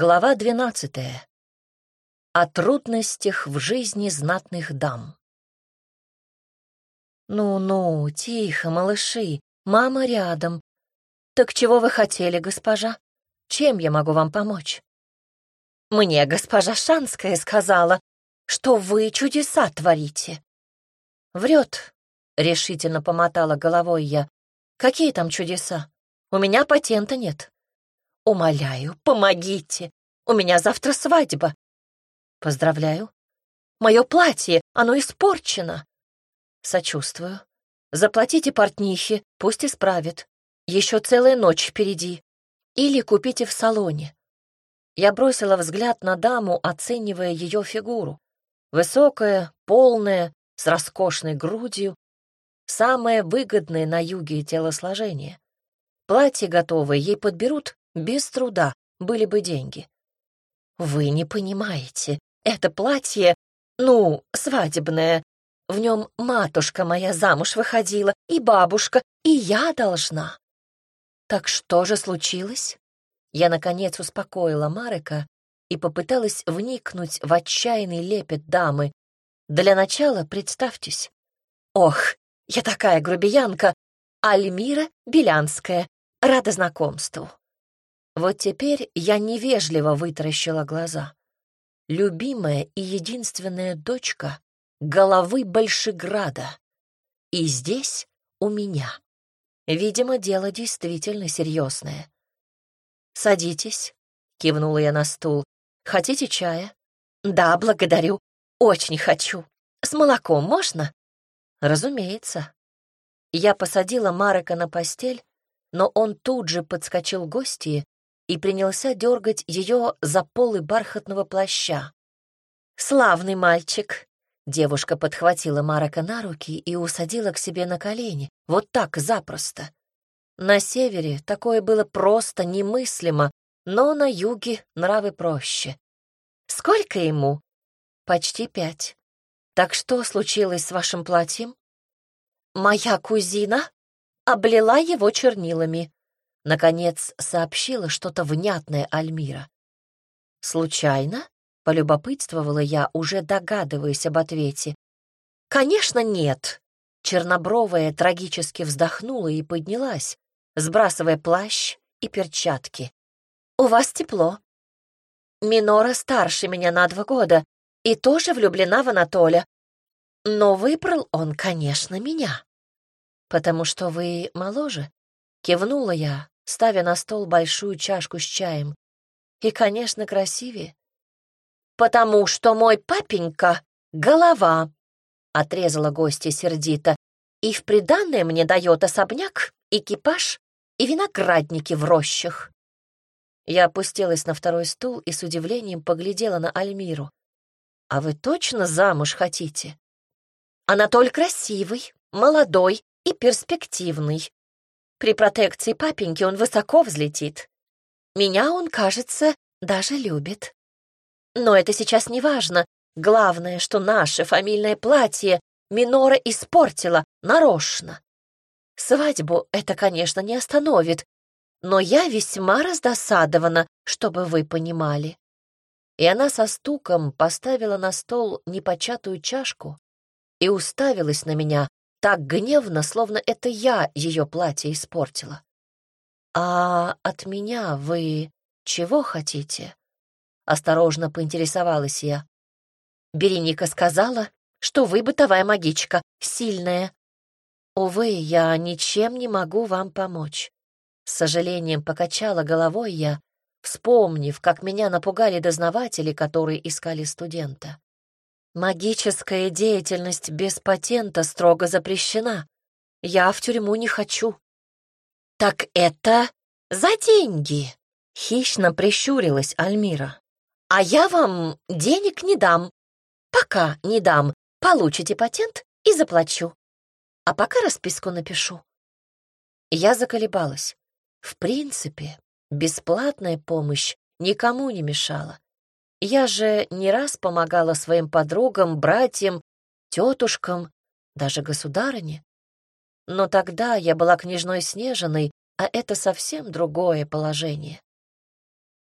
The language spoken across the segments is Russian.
Глава двенадцатая. О трудностях в жизни знатных дам. «Ну-ну, тихо, малыши, мама рядом. Так чего вы хотели, госпожа? Чем я могу вам помочь?» «Мне госпожа Шанская сказала, что вы чудеса творите». «Врет», — решительно помотала головой я. «Какие там чудеса? У меня патента нет». «Умоляю, помогите. У меня завтра свадьба». «Поздравляю. Мое платье, оно испорчено». «Сочувствую. Заплатите портнихе, пусть исправит. Еще целая ночь впереди. Или купите в салоне». Я бросила взгляд на даму, оценивая ее фигуру. Высокая, полная, с роскошной грудью. Самое выгодное на юге телосложение. Платье готовое ей подберут без труда, были бы деньги. Вы не понимаете, это платье, ну, свадебное. В нем матушка моя замуж выходила, и бабушка, и я должна. Так что же случилось? Я, наконец, успокоила Марека и попыталась вникнуть в отчаянный лепет дамы. Для начала представьтесь. Ох, я такая грубиянка, Альмира Белянская, рада знакомству. Вот теперь я невежливо вытаращила глаза. Любимая и единственная дочка головы Большеграда. И здесь у меня. Видимо, дело действительно серьезное. «Садитесь», — кивнула я на стул. «Хотите чая?» «Да, благодарю. Очень хочу. С молоком можно?» «Разумеется». Я посадила Марека на постель, но он тут же подскочил к гостье и принялся дергать ее за полы бархатного плаща. «Славный мальчик!» Девушка подхватила Марака на руки и усадила к себе на колени, вот так запросто. На севере такое было просто немыслимо, но на юге нравы проще. «Сколько ему?» «Почти пять. Так что случилось с вашим платьем?» «Моя кузина облила его чернилами», Наконец сообщила что-то внятное Альмира. «Случайно?» — полюбопытствовала я, уже догадываясь об ответе. «Конечно, нет!» Чернобровая трагически вздохнула и поднялась, сбрасывая плащ и перчатки. «У вас тепло. Минора старше меня на два года и тоже влюблена в Анатоля. Но выбрал он, конечно, меня. Потому что вы моложе?» Кивнула я, ставя на стол большую чашку с чаем. И, конечно, красивее. «Потому что мой папенька — голова», — отрезала гостья сердито, «и в приданное мне дает особняк, экипаж и виноградники в рощах». Я опустилась на второй стул и с удивлением поглядела на Альмиру. «А вы точно замуж хотите?» «Анатоль красивый, молодой и перспективный. При протекции папеньки он высоко взлетит. Меня он, кажется, даже любит. Но это сейчас не важно. Главное, что наше фамильное платье Минора испортила нарочно. Свадьбу это, конечно, не остановит, но я весьма раздосадована, чтобы вы понимали. И она со стуком поставила на стол непочатую чашку и уставилась на меня так гневно, словно это я ее платье испортила. «А от меня вы чего хотите?» — осторожно поинтересовалась я. Береника сказала, что вы бытовая магичка, сильная. Увы, я ничем не могу вам помочь. С сожалением покачала головой я, вспомнив, как меня напугали дознаватели, которые искали студента. Магическая деятельность без патента строго запрещена. Я в тюрьму не хочу. Так это за деньги, хищно прищурилась Альмира. А я вам денег не дам. Пока не дам. Получите патент и заплачу. А пока расписку напишу. Я заколебалась. В принципе, бесплатная помощь никому не мешала. Я же не раз помогала своим подругам, братьям, тетушкам, даже государыне. Но тогда я была княжной Снежиной, а это совсем другое положение.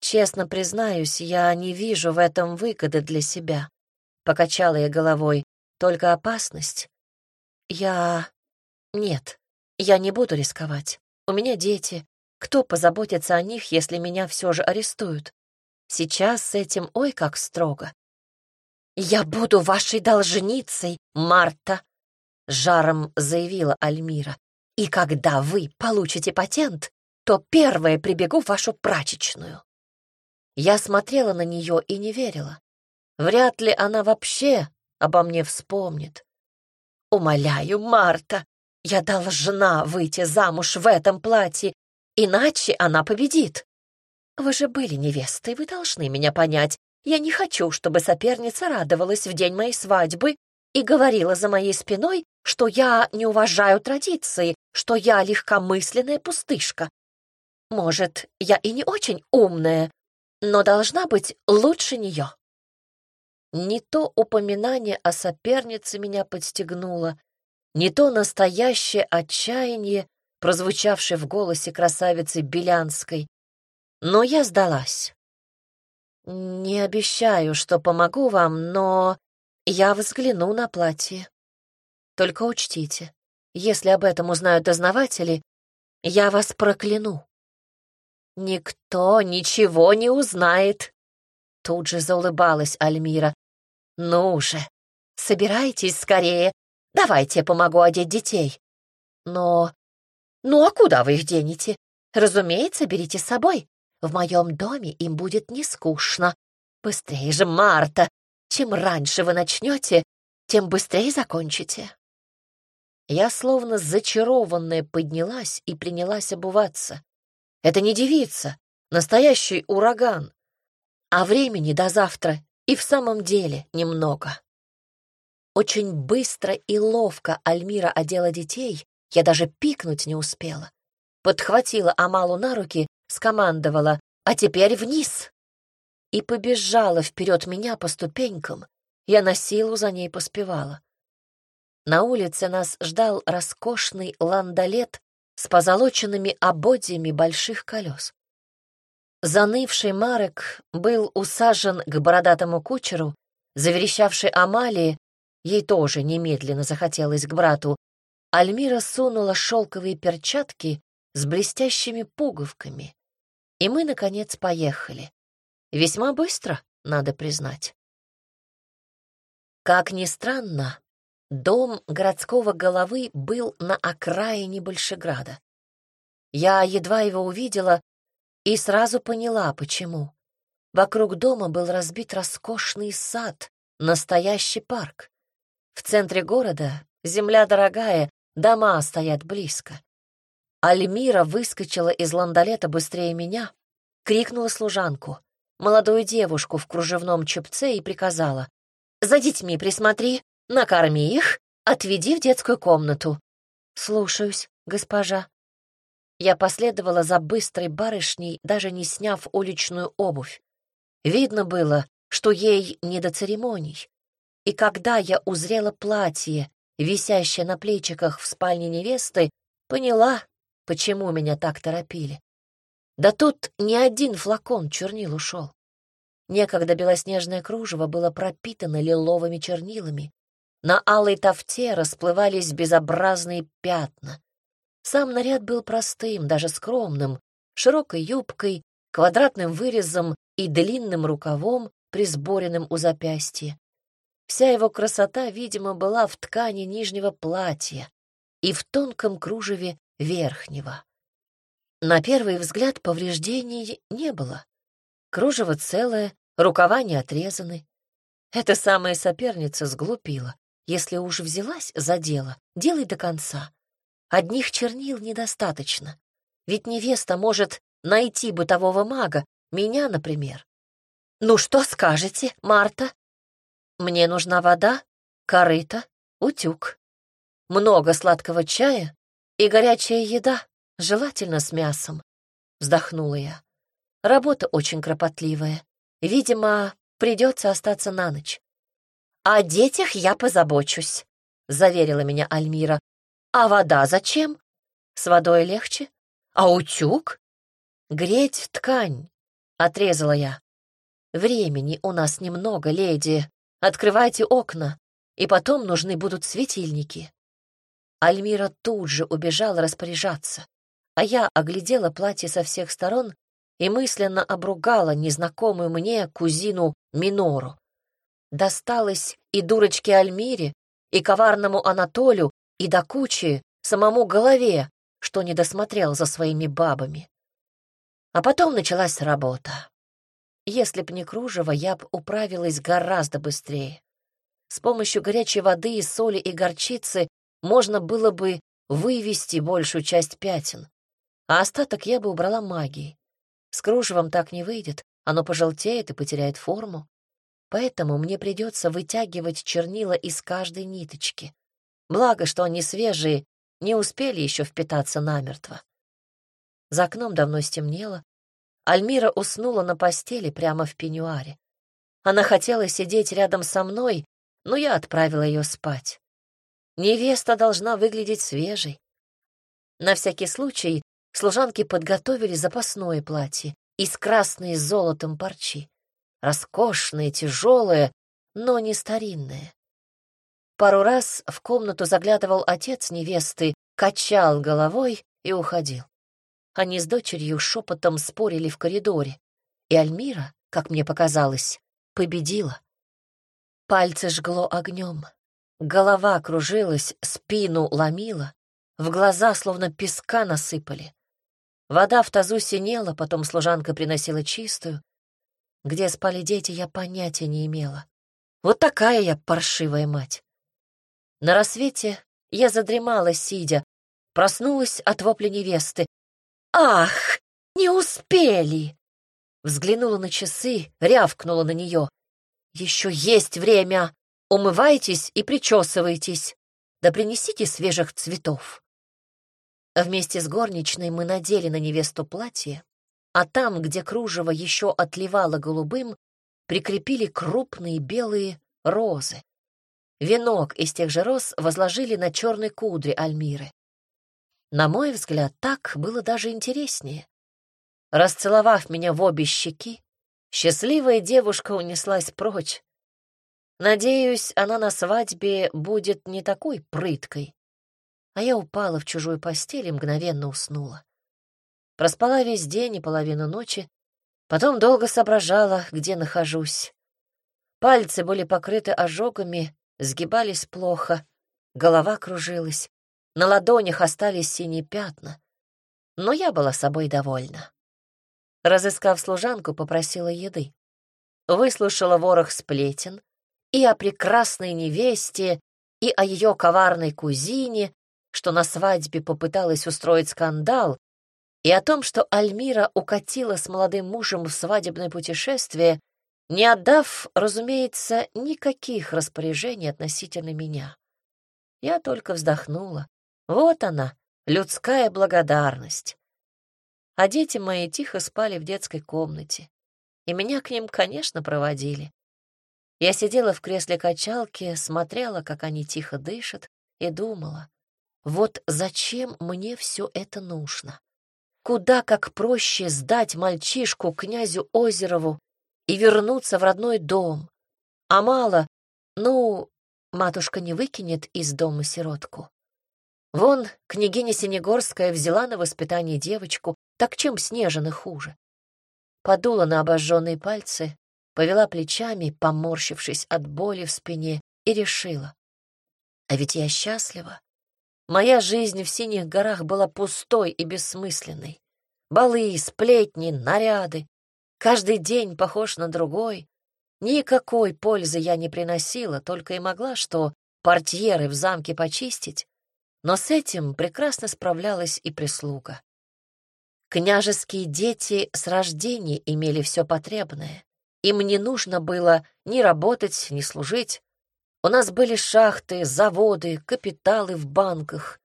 Честно признаюсь, я не вижу в этом выгоды для себя. Покачала я головой. Только опасность. Я... Нет, я не буду рисковать. У меня дети. Кто позаботится о них, если меня все же арестуют? Сейчас с этим ой как строго. «Я буду вашей должницей, Марта!» — жаром заявила Альмира. «И когда вы получите патент, то первая прибегу в вашу прачечную». Я смотрела на нее и не верила. Вряд ли она вообще обо мне вспомнит. «Умоляю, Марта, я должна выйти замуж в этом платье, иначе она победит. Вы же были невестой, вы должны меня понять. Я не хочу, чтобы соперница радовалась в день моей свадьбы и говорила за моей спиной, что я не уважаю традиции, что я легкомысленная пустышка. Может, я и не очень умная, но должна быть лучше нее. Не то упоминание о сопернице меня подстегнуло, не то настоящее отчаяние, прозвучавшее в голосе красавицы Белянской. Но я сдалась. Не обещаю, что помогу вам, но я взгляну на платье. Только учтите, если об этом узнают дознаватели, я вас прокляну. Никто ничего не узнает. Тут же заулыбалась Альмира. Ну же, собирайтесь скорее. Давайте я помогу одеть детей. Но... Ну а куда вы их денете? Разумеется, берите с собой. В моем доме им будет не скучно. Быстрее же, Марта! Чем раньше вы начнете, тем быстрее закончите. Я словно зачарованная поднялась и принялась обуваться. Это не девица, настоящий ураган. А времени до завтра и в самом деле немного. Очень быстро и ловко Альмира одела детей, я даже пикнуть не успела. Подхватила Амалу на руки, скомандовала «А теперь вниз!» и побежала вперед меня по ступенькам. Я на силу за ней поспевала. На улице нас ждал роскошный ландолет с позолоченными ободьями больших колес. Занывший Марек был усажен к бородатому кучеру, заверещавший Амалии, ей тоже немедленно захотелось к брату, Альмира сунула шелковые перчатки с блестящими пуговками, и мы, наконец, поехали. Весьма быстро, надо признать. Как ни странно, Дом городского головы был на окраине Большеграда. Я едва его увидела и сразу поняла, почему. Вокруг дома был разбит роскошный сад, настоящий парк. В центре города земля дорогая, дома стоят близко. Альмира выскочила из ландолета быстрее меня, крикнула служанку, молодую девушку в кружевном чепце и приказала. «За детьми присмотри, Накорми их, отведи в детскую комнату. Слушаюсь, госпожа. Я последовала за быстрой барышней, даже не сняв уличную обувь. Видно было, что ей не до церемоний. И когда я узрела платье, висящее на плечиках в спальне невесты, поняла, почему меня так торопили. Да тут ни один флакон чернил ушел. Некогда белоснежное кружево было пропитано лиловыми чернилами, на алой тофте расплывались безобразные пятна. Сам наряд был простым, даже скромным, широкой юбкой, квадратным вырезом и длинным рукавом, присборенным у запястья. Вся его красота, видимо, была в ткани нижнего платья и в тонком кружеве верхнего. На первый взгляд повреждений не было. Кружево целое, рукава не отрезаны. Эта самая соперница сглупила. Если уж взялась за дело, делай до конца. Одних чернил недостаточно. Ведь невеста может найти бытового мага, меня, например. Ну что скажете, Марта? Мне нужна вода, корыто, утюг. Много сладкого чая и горячая еда, желательно с мясом. Вздохнула я. Работа очень кропотливая. Видимо, придется остаться на ночь. «О детях я позабочусь», — заверила меня Альмира. «А вода зачем? С водой легче. А утюг? Греть ткань. отрезала я. Времени у нас немного, леди. Открывайте окна, и потом нужны будут светильники. Альмира тут же убежала распоряжаться, а я оглядела платье со всех сторон и мысленно обругала незнакомую мне кузину Минору. Досталось и дурочке Альмире, и коварному Анатолю, и до кучи самому голове, что не досмотрел за своими бабами. А потом началась работа. Если б не кружево, я б управилась гораздо быстрее. С помощью горячей воды, соли и горчицы можно было бы вывести большую часть пятен, а остаток я бы убрала магией. С кружевом так не выйдет, оно пожелтеет и потеряет форму. Поэтому мне придется вытягивать чернила из каждой ниточки. Благо, что они свежие, не успели еще впитаться намертво. За окном давно стемнело, Альмира уснула на постели прямо в пеньюаре. Она хотела сидеть рядом со мной, но я отправила ее спать. Невеста должна выглядеть свежей. На всякий случай служанки подготовили запасное платье из красной с золотом парчи. Роскошное, тяжелое, но не старинное. Пару раз в комнату заглядывал отец невесты, качал головой и уходил. Они с дочерью шепотом спорили в коридоре, и Альмира, как мне показалось, победила. Пальцы жгло огнем, голова кружилась, спину ломила, в глаза словно песка насыпали. Вода в тазу синела, потом служанка приносила чистую. Где спали дети, я понятия не имела. Вот такая я паршивая мать. На рассвете я задремала, сидя, проснулась от вопля невесты. «Ах, не успели!» Взглянула на часы, рявкнула на нее. «Еще есть время! Умывайтесь и причесывайтесь. Да принесите свежих цветов». Вместе с горничной мы надели на невесту платье, а там, где кружево еще отливало голубым, прикрепили крупные белые розы. Венок из тех же роз возложили на черной кудре Альмиры. На мой взгляд, так было даже интереснее. Расцеловав меня в обе щеки, счастливая девушка унеслась прочь. Надеюсь, она на свадьбе будет не такой прыткой. А я упала в чужую постель и мгновенно уснула. Проспала весь день и половину ночи, потом долго соображала, где нахожусь. Пальцы были покрыты ожогами, сгибались плохо, голова кружилась. На ладонях остались синие пятна, но я была собой довольна. Разыскав служанку, попросила еды. Выслушала ворох сплетен и о прекрасной невесте, и о ее коварной кузине, что на свадьбе попыталась устроить скандал, и о том, что Альмира укатила с молодым мужем в свадебное путешествие, не отдав, разумеется, никаких распоряжений относительно меня. Я только вздохнула. Вот она, людская благодарность. А дети мои тихо спали в детской комнате, и меня к ним, конечно, проводили. Я сидела в кресле качалки, смотрела, как они тихо дышат, и думала, вот зачем мне все это нужно? Куда как проще сдать мальчишку князю Озерову и вернуться в родной дом. А мало, ну, матушка не выкинет из дома сиротку. Вон, княгиня Синегорская взяла на воспитание девочку, так чем Снежины хуже? Подула на обожженные пальцы, повела плечами, поморщившись от боли в спине, и решила. А ведь я счастлива. Моя жизнь в Синих горах была пустой и бессмысленной. Балы, сплетни, наряды. Каждый день похож на другой. Никакой пользы я не приносила, только и могла что портьеры в замке почистить, но с этим прекрасно справлялась и прислуга. Княжеские дети с рождения имели все потребное. Им не нужно было ни работать, ни служить. У нас были шахты, заводы, капиталы в банках.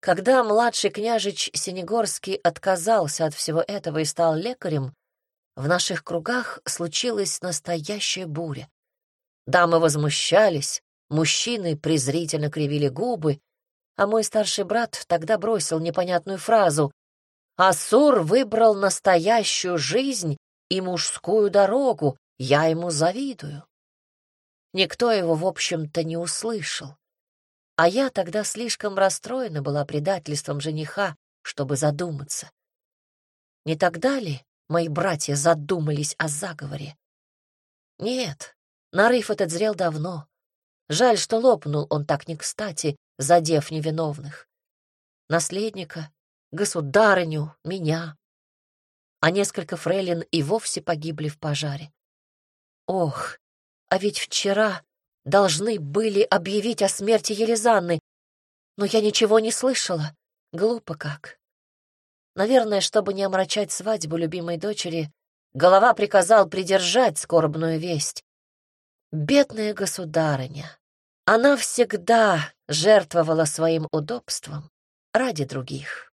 Когда младший княжич Синегорский отказался от всего этого и стал лекарем, в наших кругах случилась настоящая буря. Дамы возмущались, мужчины презрительно кривили губы, а мой старший брат тогда бросил непонятную фразу «Асур выбрал настоящую жизнь и мужскую дорогу, я ему завидую. Никто его, в общем-то, не услышал. А я тогда слишком расстроена была предательством жениха, чтобы задуматься. Не тогда ли мои братья задумались о заговоре? Нет, нарыв этот зрел давно. Жаль, что лопнул он так не кстати, задев невиновных. Наследника, государыню, меня. А несколько фрейлин и вовсе погибли в пожаре. Ох, а ведь вчера должны были объявить о смерти Елизанны, но я ничего не слышала. Глупо как. Наверное, чтобы не омрачать свадьбу любимой дочери, голова приказал придержать скорбную весть. Бедная государыня. Она всегда жертвовала своим удобством ради других.